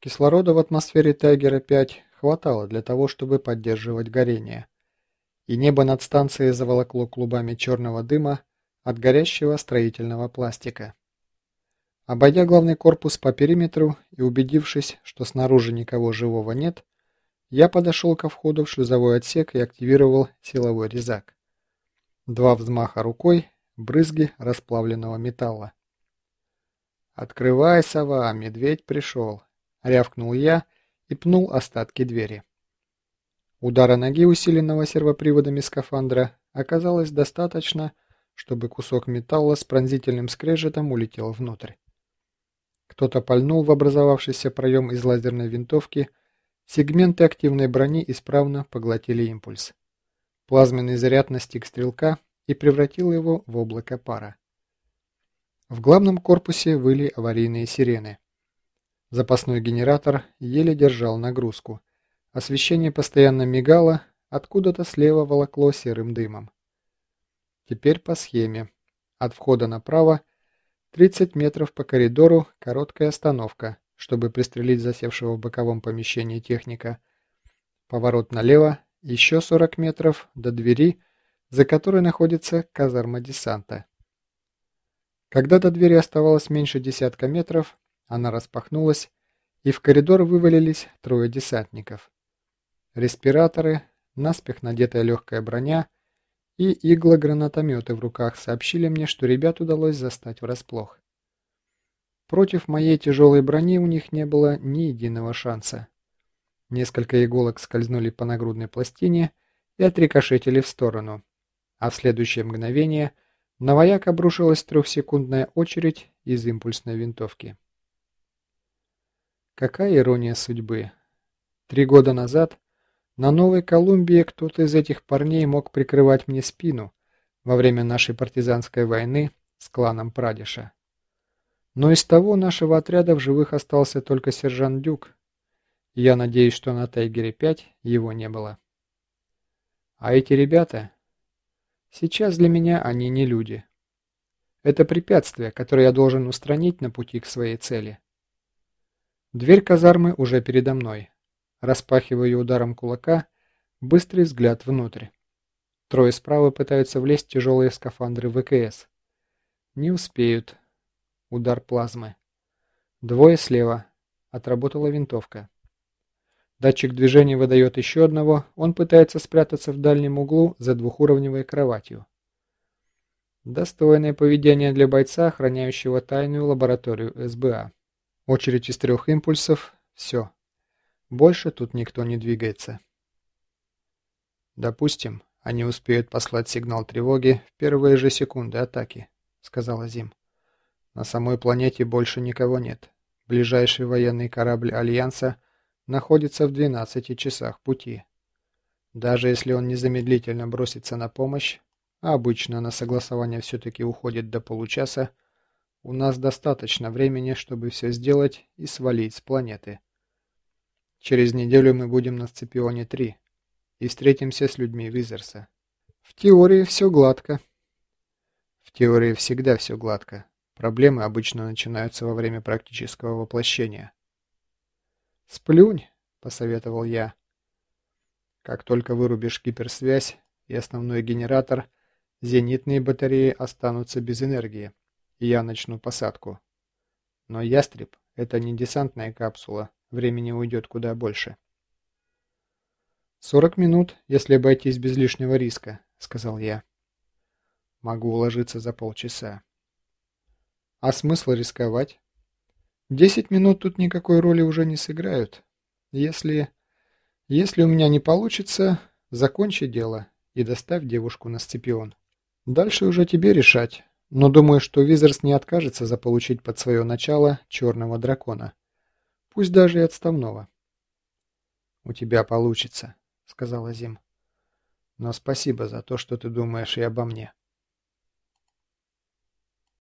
Кислорода в атмосфере Тайгера-5 хватало для того, чтобы поддерживать горение. И небо над станцией заволокло клубами черного дыма от горящего строительного пластика. Обойдя главный корпус по периметру и убедившись, что снаружи никого живого нет, я подошел ко входу в шлюзовой отсек и активировал силовой резак. Два взмаха рукой, брызги расплавленного металла. «Открывай, сова, медведь пришел!» — рявкнул я и пнул остатки двери. Удара ноги, усиленного сервоприводами скафандра, оказалось достаточно, чтобы кусок металла с пронзительным скрежетом улетел внутрь. Кто-то пальнул в образовавшийся проем из лазерной винтовки, сегменты активной брони исправно поглотили импульс. Плазменный заряд настиг стрелка и превратил его в облако пара. В главном корпусе выли аварийные сирены. Запасной генератор еле держал нагрузку. Освещение постоянно мигало, откуда-то слева волокло серым дымом. Теперь по схеме. От входа направо 30 метров по коридору короткая остановка, чтобы пристрелить засевшего в боковом помещении техника. Поворот налево, еще 40 метров до двери, за которой находится казарма десанта. Когда до двери оставалось меньше десятка метров, она распахнулась, и в коридор вывалились трое десантников. Респираторы, наспех надетая легкая броня и иглогранатометы в руках сообщили мне, что ребят удалось застать врасплох. Против моей тяжелой брони у них не было ни единого шанса. Несколько иголок скользнули по нагрудной пластине и отрикошетили в сторону, а в следующее мгновение на вояк обрушилась трехсекундная очередь из импульсной винтовки. Какая ирония судьбы. Три года назад на Новой Колумбии кто-то из этих парней мог прикрывать мне спину во время нашей партизанской войны с кланом Прадиша. Но из того нашего отряда в живых остался только сержант Дюк. Я надеюсь, что на Тайгере-5 его не было. А эти ребята... Сейчас для меня они не люди. Это препятствие, которое я должен устранить на пути к своей цели. Дверь казармы уже передо мной. Распахиваю ее ударом кулака, быстрый взгляд внутрь. Трое справа пытаются влезть в тяжелые скафандры ВКС. Не успеют. Удар плазмы. Двое слева. Отработала винтовка. Датчик движения выдает еще одного, он пытается спрятаться в дальнем углу за двухуровневой кроватью. Достойное поведение для бойца, охраняющего тайную лабораторию СБА. Очередь из трех импульсов. Все. Больше тут никто не двигается. Допустим, они успеют послать сигнал тревоги в первые же секунды атаки, сказала Зим. На самой планете больше никого нет. Ближайший военный корабль Альянса находится в 12 часах пути. Даже если он незамедлительно бросится на помощь, а обычно на согласование все-таки уходит до получаса, у нас достаточно времени, чтобы все сделать и свалить с планеты. Через неделю мы будем на Сципионе-3 и встретимся с людьми Визерса. В теории все гладко. В теории всегда все гладко. Проблемы обычно начинаются во время практического воплощения. «Сплюнь», — посоветовал я. «Как только вырубишь гиперсвязь и основной генератор, зенитные батареи останутся без энергии и я начну посадку. Но ястреб — это не десантная капсула, времени уйдет куда больше. «Сорок минут, если обойтись без лишнего риска», — сказал я. «Могу уложиться за полчаса». «А смысл рисковать? Десять минут тут никакой роли уже не сыграют. Если... Если у меня не получится, закончи дело и доставь девушку на Сципион. Дальше уже тебе решать, но думаю, что Визерс не откажется заполучить под свое начало черного дракона. Пусть даже и отставного. «У тебя получится», — сказала Зим. «Но спасибо за то, что ты думаешь и обо мне».